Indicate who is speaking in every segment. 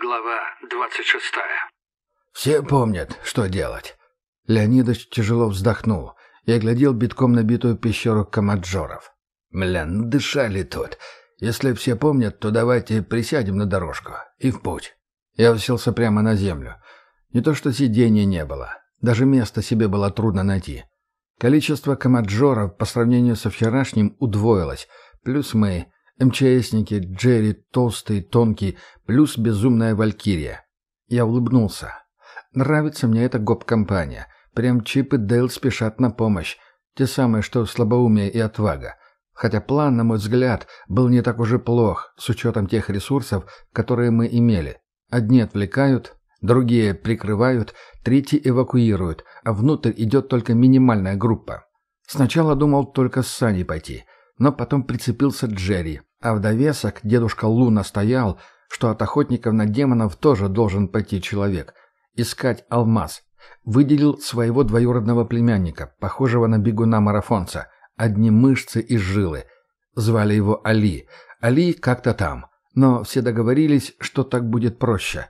Speaker 1: Глава 26.
Speaker 2: Все помнят, что делать. Леонидович тяжело вздохнул и оглядел битком набитую пещеру комаджоров. Блин, дышали тут. Если все помнят, то давайте присядем на дорожку и в путь. Я уселся прямо на землю. Не то что сиденья не было. Даже место себе было трудно найти. Количество комаджоров по сравнению со вчерашним удвоилось. Плюс мы, МЧСники, Джерри, толстый, тонкий, плюс безумная валькирия. Я улыбнулся. Нравится мне эта гоп-компания. Прям Чип и Дейл спешат на помощь. Те самые, что слабоумие и отвага. Хотя план, на мой взгляд, был не так уж и плох, с учетом тех ресурсов, которые мы имели. Одни отвлекают, другие прикрывают, третьи эвакуируют, а внутрь идет только минимальная группа. Сначала думал только с Саней пойти, но потом прицепился Джерри, а в довесок дедушка Лу настоял, что от охотников на демонов тоже должен пойти человек. Искать алмаз. Выделил своего двоюродного племянника, похожего на бегуна-марафонца. Одни мышцы и жилы. Звали его Али. Али как-то там. Но все договорились, что так будет проще.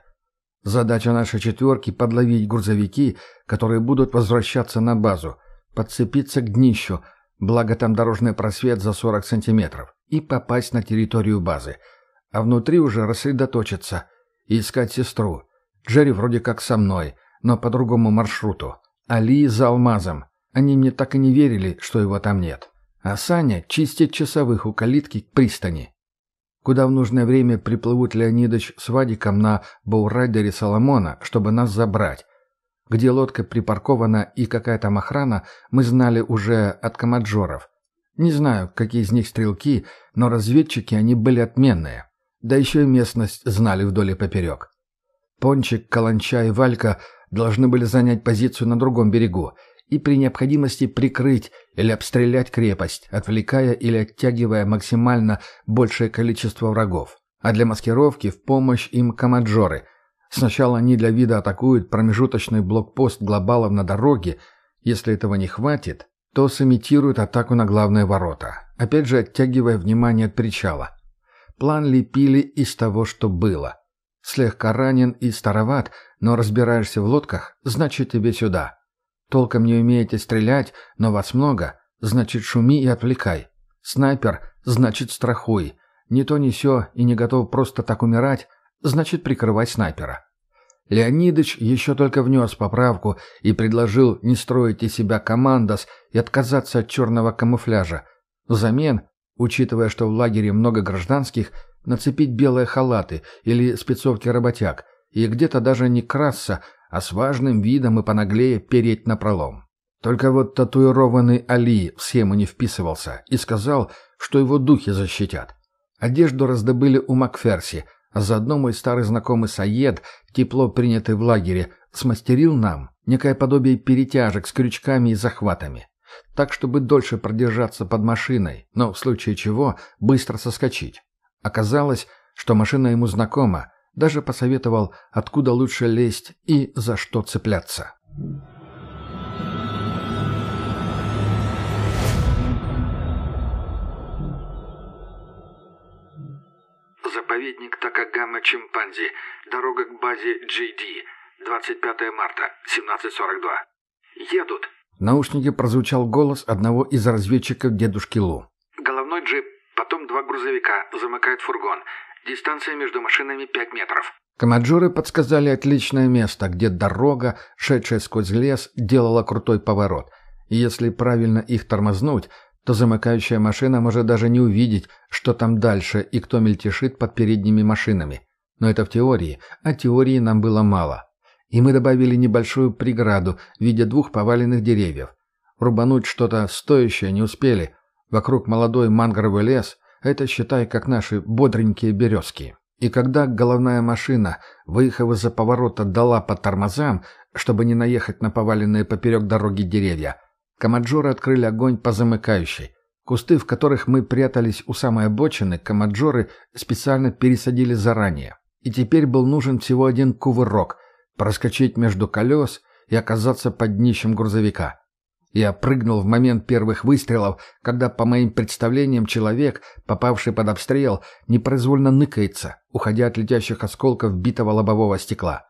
Speaker 2: Задача нашей четверки — подловить грузовики, которые будут возвращаться на базу, подцепиться к днищу, благо там дорожный просвет за 40 сантиметров, и попасть на территорию базы. А внутри уже рассредоточиться и искать сестру. Джерри вроде как со мной, но по другому маршруту. Али за алмазом. Они мне так и не верили, что его там нет. А Саня чистит часовых у калитки к пристани. Куда в нужное время приплывут Леонидович с Вадиком на боурайдере Соломона, чтобы нас забрать. Где лодка припаркована и какая там охрана, мы знали уже от комаджоров. Не знаю, какие из них стрелки, но разведчики они были отменные. Да еще и местность знали вдоль и поперек. Пончик, Каланча и Валька должны были занять позицию на другом берегу и при необходимости прикрыть или обстрелять крепость, отвлекая или оттягивая максимально большее количество врагов. А для маскировки в помощь им комаджоры – Сначала они для вида атакуют промежуточный блокпост глобалов на дороге. Если этого не хватит, то сымитируют атаку на главные ворота, опять же оттягивая внимание от причала. План лепили из того, что было. Слегка ранен и староват, но разбираешься в лодках, значит тебе сюда. Толком не умеете стрелять, но вас много, значит шуми и отвлекай. Снайпер, значит страхуй. Не то не сё и не готов просто так умирать, значит прикрывать снайпера. Леонидыч еще только внес поправку и предложил не строить из себя командос и отказаться от черного камуфляжа. Взамен, учитывая, что в лагере много гражданских, нацепить белые халаты или спецовки работяг и где-то даже не краса, а с важным видом и понаглее переть на пролом. Только вот татуированный Али в схему не вписывался и сказал, что его духи защитят. Одежду раздобыли у Макферси – заодно мой старый знакомый Саед, тепло принятый в лагере, смастерил нам некое подобие перетяжек с крючками и захватами. Так, чтобы дольше продержаться под машиной, но в случае чего быстро соскочить. Оказалось, что машина ему знакома, даже посоветовал, откуда лучше лезть и за что цепляться.
Speaker 1: Заповедник Такагама-Чимпанзи. Дорога к базе GD. 25 марта, 17.42. Едут.
Speaker 2: В наушнике прозвучал голос одного из разведчиков дедушки Лу.
Speaker 1: Головной джип, потом два грузовика, замыкает фургон. Дистанция между машинами 5 метров.
Speaker 2: Комаджоры подсказали отличное место, где дорога, шедшая сквозь лес, делала крутой поворот. И если правильно их тормознуть, то замыкающая машина может даже не увидеть, что там дальше и кто мельтешит под передними машинами. Но это в теории, а теории нам было мало. И мы добавили небольшую преграду в виде двух поваленных деревьев. Рубануть что-то стоящее не успели. Вокруг молодой мангровый лес, это считай как наши бодренькие березки. И когда головная машина, выехав из-за поворота, дала по тормозам, чтобы не наехать на поваленные поперек дороги деревья, Комаджоры открыли огонь по замыкающей. Кусты, в которых мы прятались у самой обочины, комаджоры специально пересадили заранее. И теперь был нужен всего один кувырок – проскочить между колес и оказаться под днищем грузовика. Я прыгнул в момент первых выстрелов, когда, по моим представлениям, человек, попавший под обстрел, непроизвольно ныкается, уходя от летящих осколков битого лобового стекла.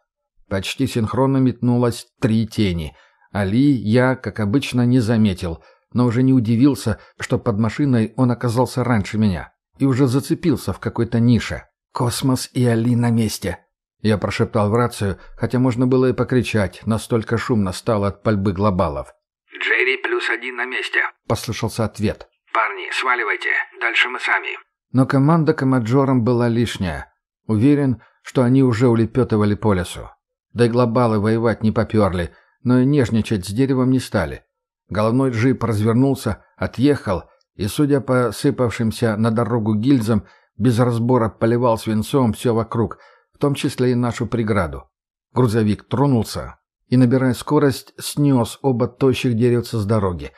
Speaker 2: Почти синхронно метнулось три тени. Али я, как обычно, не заметил, но уже не удивился, что под машиной он оказался раньше меня и уже зацепился в какой-то нише. «Космос и Али на месте!» Я прошептал в рацию, хотя можно было и покричать, настолько шумно стало от пальбы глобалов.
Speaker 1: «Джерри плюс один на месте», —
Speaker 2: послышался ответ.
Speaker 1: «Парни, сваливайте, дальше мы сами».
Speaker 2: Но команда комаджором была лишняя. Уверен, что они уже улепетывали по лесу. Да и глобалы воевать не поперли, но нежничать с деревом не стали. Головной джип развернулся, отъехал и, судя по сыпавшимся на дорогу гильзам, без разбора поливал свинцом все вокруг, в том числе и нашу преграду. Грузовик тронулся и, набирая скорость, снес оба тощих деревца с дороги,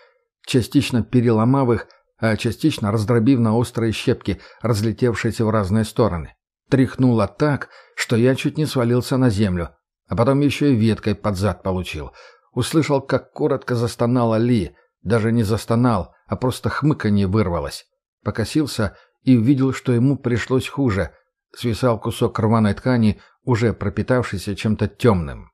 Speaker 2: частично переломав их, а частично раздробив на острые щепки, разлетевшиеся в разные стороны. Тряхнуло так, что я чуть не свалился на землю, а потом еще и веткой под зад получил. Услышал, как коротко застонала Ли. Даже не застонал, а просто хмыканье вырвалось. Покосился и увидел, что ему пришлось хуже. Свисал кусок рваной ткани, уже пропитавшийся чем-то темным.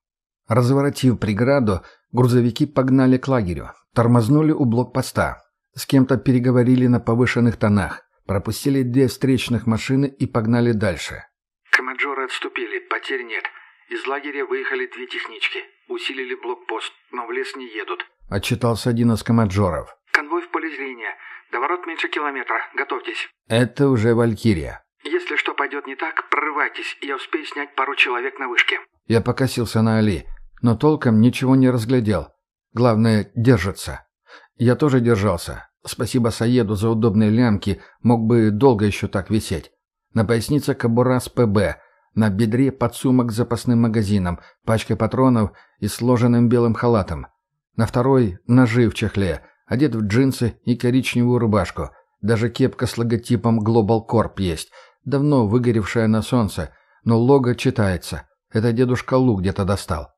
Speaker 2: Разворотив преграду, грузовики погнали к лагерю. Тормознули у блокпоста. С кем-то переговорили на повышенных тонах. Пропустили две встречных машины и погнали дальше.
Speaker 1: «Комаджоры отступили, потерь нет. Из лагеря выехали две технички. Усилили блокпост, но в лес не едут.
Speaker 2: Отчитался один из комаджоров.
Speaker 1: Конвой в поле зрения. До ворот меньше километра. Готовьтесь.
Speaker 2: Это уже Валькирия.
Speaker 1: Если что пойдет не так, прорывайтесь. Я успею снять пару человек на вышке.
Speaker 2: Я покосился на Али, но толком ничего не разглядел. Главное, держится. Я тоже держался. Спасибо Саеду за удобные лямки, мог бы долго еще так висеть. На пояснице кобура с ПБ, на бедре подсумок с запасным магазином, пачкой патронов и сложенным белым халатом. На второй – ножи в чехле, одет в джинсы и коричневую рубашку. Даже кепка с логотипом Global Corp есть, давно выгоревшая на солнце, но лого читается. Это дедушка Лу где-то достал.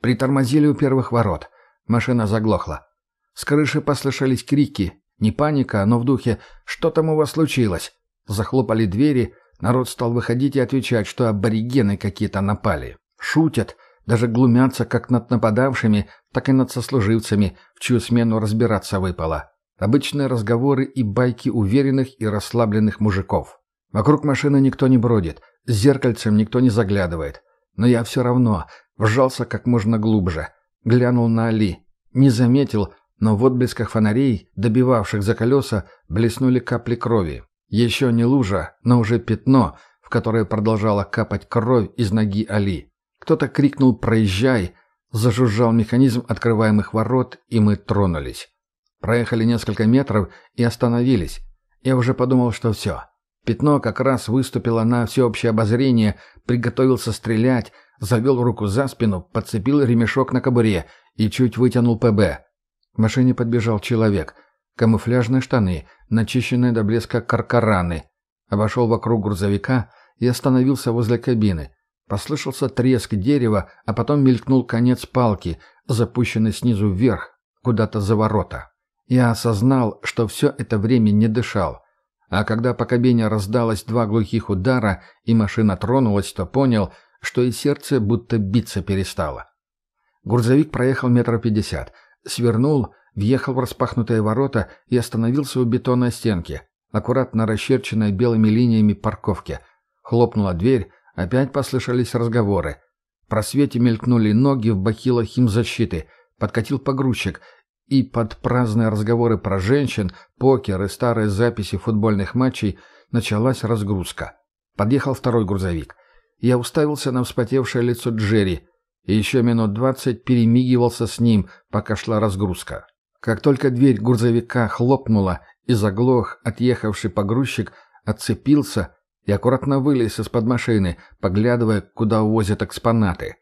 Speaker 2: Притормозили у первых ворот. Машина заглохла. С крыши послышались крики. Не паника, но в духе «Что там у вас случилось?» Захлопали двери – Народ стал выходить и отвечать, что аборигены какие-то напали. Шутят, даже глумятся как над нападавшими, так и над сослуживцами, в чью смену разбираться выпало. Обычные разговоры и байки уверенных и расслабленных мужиков. Вокруг машины никто не бродит, с зеркальцем никто не заглядывает. Но я все равно вжался как можно глубже. Глянул на Али. Не заметил, но в отблесках фонарей, добивавших за колеса, блеснули капли крови. Еще не лужа, но уже пятно, в которое продолжала капать кровь из ноги Али. Кто-то крикнул «Проезжай!», зажужжал механизм открываемых ворот, и мы тронулись. Проехали несколько метров и остановились. Я уже подумал, что все. Пятно как раз выступило на всеобщее обозрение, приготовился стрелять, завел руку за спину, подцепил ремешок на кобуре и чуть вытянул ПБ. К машине подбежал человек. Камуфляжные штаны, начищенные до блеска каркараны. Обошел вокруг грузовика и остановился возле кабины. Послышался треск дерева, а потом мелькнул конец палки, запущенный снизу вверх, куда-то за ворота. Я осознал, что все это время не дышал. А когда по кабине раздалось два глухих удара и машина тронулась, то понял, что и сердце будто биться перестало. Грузовик проехал метров пятьдесят, свернул въехал в распахнутые ворота и остановился у бетонной стенки, аккуратно расчерченной белыми линиями парковки. Хлопнула дверь, опять послышались разговоры. В просвете мелькнули ноги в бахилах химзащиты, подкатил погрузчик, и под праздные разговоры про женщин, покер и старые записи футбольных матчей началась разгрузка. Подъехал второй грузовик. Я уставился на вспотевшее лицо Джерри, и еще минут двадцать перемигивался с ним, пока шла разгрузка. Как только дверь грузовика хлопнула и заглох, отъехавший погрузчик отцепился и аккуратно вылез из-под машины, поглядывая, куда увозят экспонаты.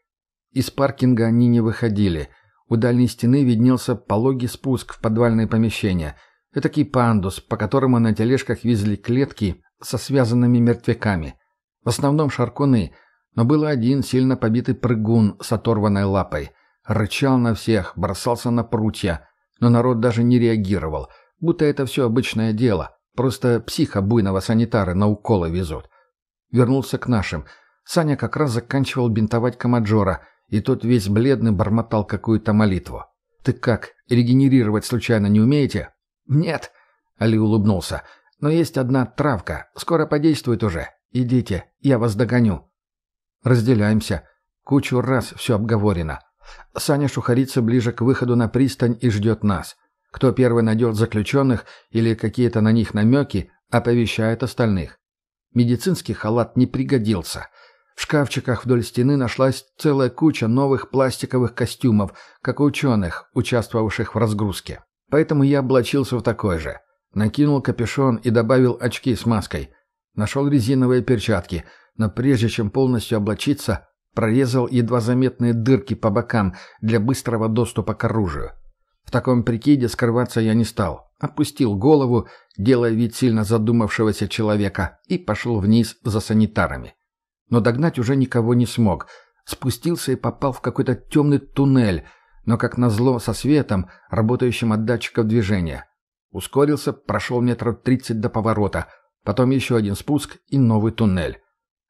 Speaker 2: Из паркинга они не выходили. У дальней стены виднелся пологий спуск в подвальное помещение. Этакий пандус, по которому на тележках везли клетки со связанными мертвяками. В основном шаркуны, но был один сильно побитый прыгун с оторванной лапой. Рычал на всех, бросался на прутья – но народ даже не реагировал, будто это все обычное дело, просто психа буйного санитары на уколы везут. Вернулся к нашим. Саня как раз заканчивал бинтовать Камаджора, и тот весь бледный бормотал какую-то молитву. «Ты как, регенерировать случайно не умеете?» «Нет», — Али улыбнулся, — «но есть одна травка, скоро подействует уже. Идите, я вас догоню». Разделяемся. Кучу раз все обговорено. Саня шухарится ближе к выходу на пристань и ждет нас. Кто первый найдет заключенных или какие-то на них намеки, оповещает остальных. Медицинский халат не пригодился. В шкафчиках вдоль стены нашлась целая куча новых пластиковых костюмов, как у ученых, участвовавших в разгрузке. Поэтому я облачился в такой же. Накинул капюшон и добавил очки с маской. Нашел резиновые перчатки, но прежде чем полностью облачиться, прорезал едва заметные дырки по бокам для быстрого доступа к оружию. В таком прикиде скрываться я не стал. Опустил голову, делая вид сильно задумавшегося человека, и пошел вниз за санитарами. Но догнать уже никого не смог. Спустился и попал в какой-то темный туннель, но, как назло, со светом, работающим от датчиков движения. Ускорился, прошел метров тридцать до поворота, потом еще один спуск и новый туннель.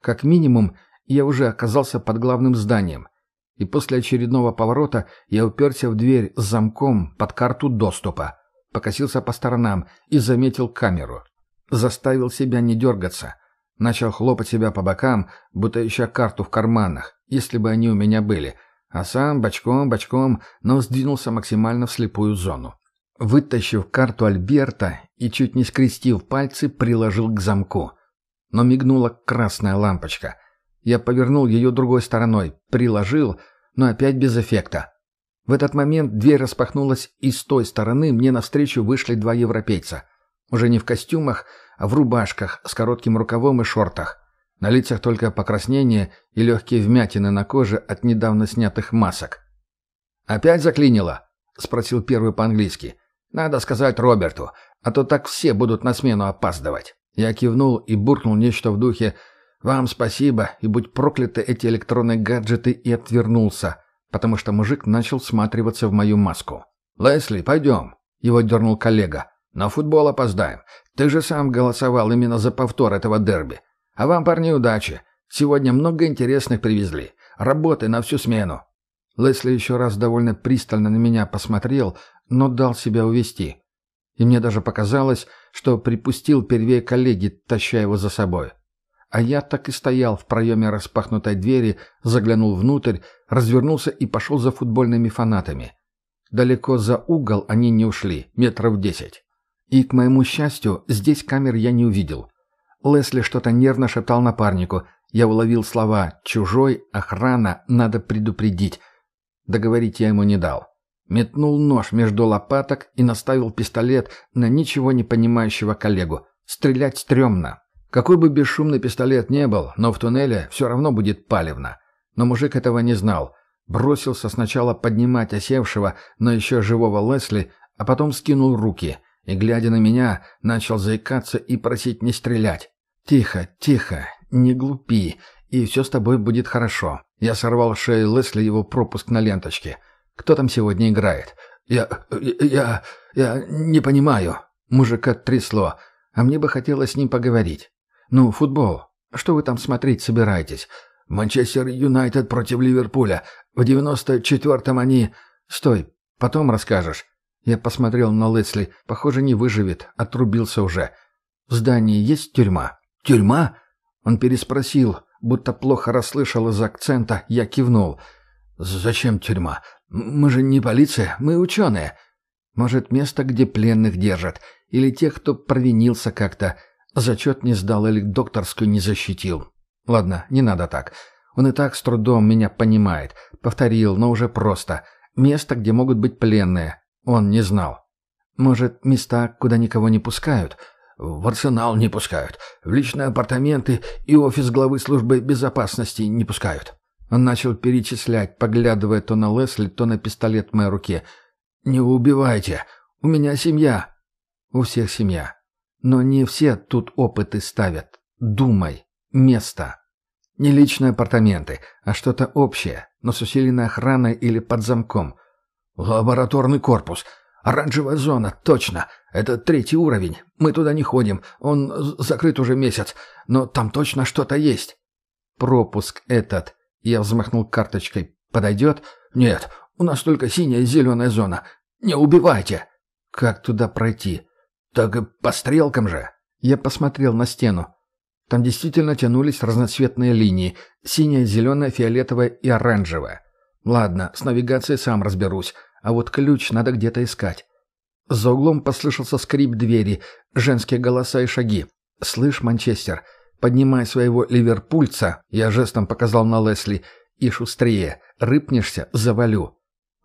Speaker 2: Как минимум, я уже оказался под главным зданием. И после очередного поворота я уперся в дверь с замком под карту доступа, покосился по сторонам и заметил камеру. Заставил себя не дергаться. Начал хлопать себя по бокам, будто ища карту в карманах, если бы они у меня были, а сам бочком-бочком, но сдвинулся максимально в слепую зону. Вытащив карту Альберта и чуть не скрестив пальцы, приложил к замку. Но мигнула красная лампочка. Я повернул ее другой стороной, приложил, но опять без эффекта. В этот момент дверь распахнулась, и с той стороны мне навстречу вышли два европейца. Уже не в костюмах, а в рубашках с коротким рукавом и шортах. На лицах только покраснение и легкие вмятины на коже от недавно снятых масок. «Опять заклинило?» — спросил первый по-английски. «Надо сказать Роберту, а то так все будут на смену опаздывать». Я кивнул и буркнул нечто в духе «Вам спасибо, и будь прокляты эти электронные гаджеты» и отвернулся, потому что мужик начал всматриваться в мою маску. «Лесли, пойдем», — его дернул коллега. «На футбол опоздаем. Ты же сам голосовал именно за повтор этого дерби. А вам, парни, удачи. Сегодня много интересных привезли. Работы на всю смену». Лесли еще раз довольно пристально на меня посмотрел, но дал себя увести. И мне даже показалось, что припустил первее коллеги, таща его за собой. А я так и стоял в проеме распахнутой двери, заглянул внутрь, развернулся и пошел за футбольными фанатами. Далеко за угол они не ушли, метров десять. И, к моему счастью, здесь камер я не увидел. Лесли что-то нервно шептал напарнику. Я уловил слова «чужой», «охрана», «надо предупредить». Договорить я ему не дал. Метнул нож между лопаток и наставил пистолет на ничего не понимающего коллегу. Стрелять стрёмно, какой бы бесшумный пистолет не был, но в туннеле все равно будет палевно. Но мужик этого не знал. Бросился сначала поднимать осевшего, но еще живого Лесли, а потом скинул руки и, глядя на меня, начал заикаться и просить не стрелять. «Тихо, тихо, не глупи, и все с тобой будет хорошо». Я сорвал шею Лесли его пропуск на ленточке. «Кто там сегодня играет?» «Я... я... я не понимаю». Мужика трясло, а мне бы хотелось с ним поговорить. «Ну, футбол. Что вы там смотреть собираетесь? Манчестер Юнайтед против Ливерпуля. В девяносто четвертом они...» «Стой, потом расскажешь». Я посмотрел на Лесли. Похоже, не выживет. Отрубился уже. «В здании есть тюрьма?» «Тюрьма?» Он переспросил, будто плохо расслышал из акцента. Я кивнул. «Зачем тюрьма? Мы же не полиция, мы ученые. Может, место, где пленных держат, или тех, кто провинился как-то. Зачет не сдал или докторскую не защитил. Ладно, не надо так. Он и так с трудом меня понимает. Повторил, но уже просто. Место, где могут быть пленные. Он не знал. Может, места, куда никого не пускают? В арсенал не пускают. В личные апартаменты и офис главы службы безопасности не пускают. Он начал перечислять, поглядывая то на Лесли, то на пистолет в моей руке. «Не убивайте. У меня семья». «У всех семья. Но не все тут опыты ставят. Думай. Место. Не личные апартаменты, а что-то общее, но с усиленной охраной или под замком. Лабораторный корпус. Оранжевая зона, точно. Это третий уровень. Мы туда не ходим. Он закрыт уже месяц. Но там точно что-то есть. Пропуск этот. Я взмахнул карточкой. Подойдет? Нет, у нас только синяя и зеленая зона. Не убивайте. Как туда пройти? Так по стрелкам же. Я посмотрел на стену. Там действительно тянулись разноцветные линии. Синяя, зеленая, фиолетовая и оранжевая. Ладно, с навигацией сам разберусь. А вот ключ надо где-то искать. За углом послышался скрип двери, женские голоса и шаги. «Слышь, Манчестер, поднимай своего ливерпульца», я жестом показал на Лесли, «и шустрее, рыпнешься, завалю».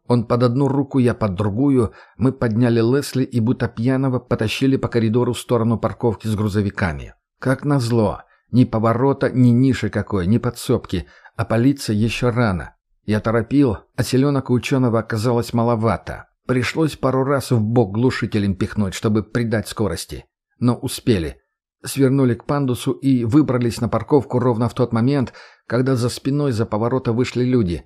Speaker 2: Он под одну руку, я под другую. Мы подняли Лесли и будто пьяного потащили по коридору в сторону парковки с грузовиками. Как назло, ни поворота, ни ниши какой, ни подсобки, а полиция еще рано. Я торопил, а селенок ученого оказалось маловато. Пришлось пару раз в бок глушителем пихнуть, чтобы придать скорости. Но успели. Свернули к пандусу и выбрались на парковку ровно в тот момент, когда за спиной за поворота вышли люди.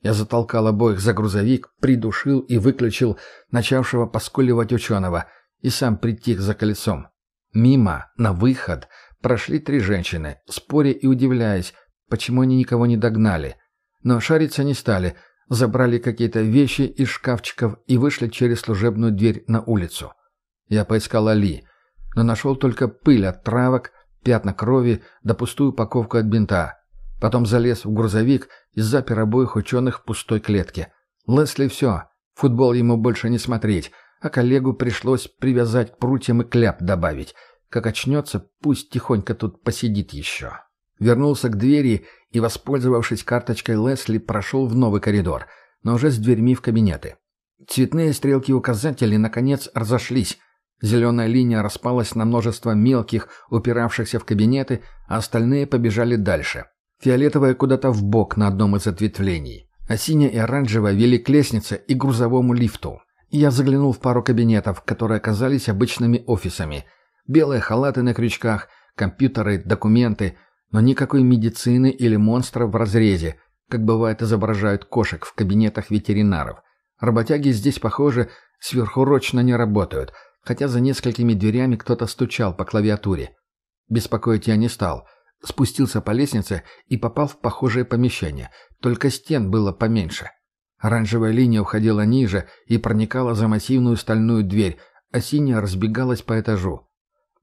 Speaker 2: Я затолкал обоих за грузовик, придушил и выключил начавшего поскуливать ученого и сам притих за колесом. Мимо, на выход, прошли три женщины, споря и удивляясь, почему они никого не догнали – но шариться не стали, забрали какие-то вещи из шкафчиков и вышли через служебную дверь на улицу. Я поискал Али, но нашел только пыль от травок, пятна крови да пустую упаковку от бинта. Потом залез в грузовик и запер обоих ученых в пустой клетке. Лесли все, футбол ему больше не смотреть, а коллегу пришлось привязать к прутьям и кляп добавить. Как очнется, пусть тихонько тут посидит еще. Вернулся к двери и, воспользовавшись карточкой Лесли, прошел в новый коридор, но уже с дверьми в кабинеты. Цветные стрелки указателей, наконец, разошлись. Зеленая линия распалась на множество мелких, упиравшихся в кабинеты, а остальные побежали дальше. Фиолетовая куда-то в бок на одном из ответвлений, а синяя и оранжевая вели к лестнице и грузовому лифту. Я заглянул в пару кабинетов, которые оказались обычными офисами. Белые халаты на крючках, компьютеры, документы — но никакой медицины или монстра в разрезе, как бывает изображают кошек в кабинетах ветеринаров. Работяги здесь, похоже, сверхурочно не работают, хотя за несколькими дверями кто-то стучал по клавиатуре. Беспокоить я не стал. Спустился по лестнице и попал в похожее помещение, только стен было поменьше. Оранжевая линия уходила ниже и проникала за массивную стальную дверь, а синяя разбегалась по этажу.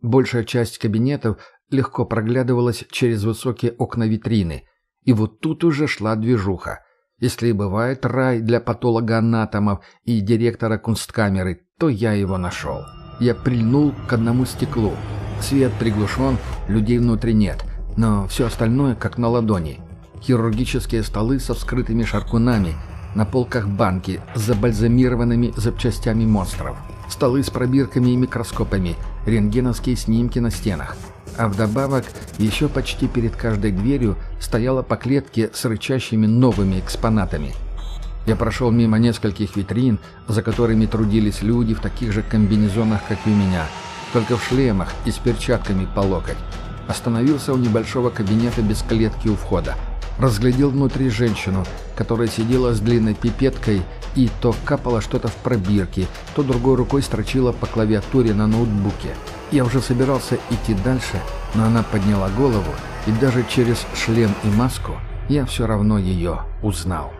Speaker 2: Большая часть кабинетов легко проглядывалась через высокие окна витрины. И вот тут уже шла движуха. Если бывает рай для патологоанатомов и директора кунсткамеры, то я его нашел. Я прильнул к одному стеклу. Свет приглушен, людей внутри нет, но все остальное как на ладони. Хирургические столы со вскрытыми шаркунами, на полках банки с забальзамированными запчастями монстров. Столы с пробирками и микроскопами, рентгеновские снимки на стенах – а вдобавок еще почти перед каждой дверью стояла по клетке с рычащими новыми экспонатами. Я прошел мимо нескольких витрин, за которыми трудились люди в таких же комбинезонах, как и у меня, только в шлемах и с перчатками по локоть. Остановился у небольшого кабинета без клетки у входа. Разглядел внутри женщину, которая сидела с длинной пипеткой и то капала что-то в пробирке, то другой рукой строчила по клавиатуре на ноутбуке. Я уже собирался идти дальше, но она подняла голову, и даже через шлем и маску я все равно ее узнал.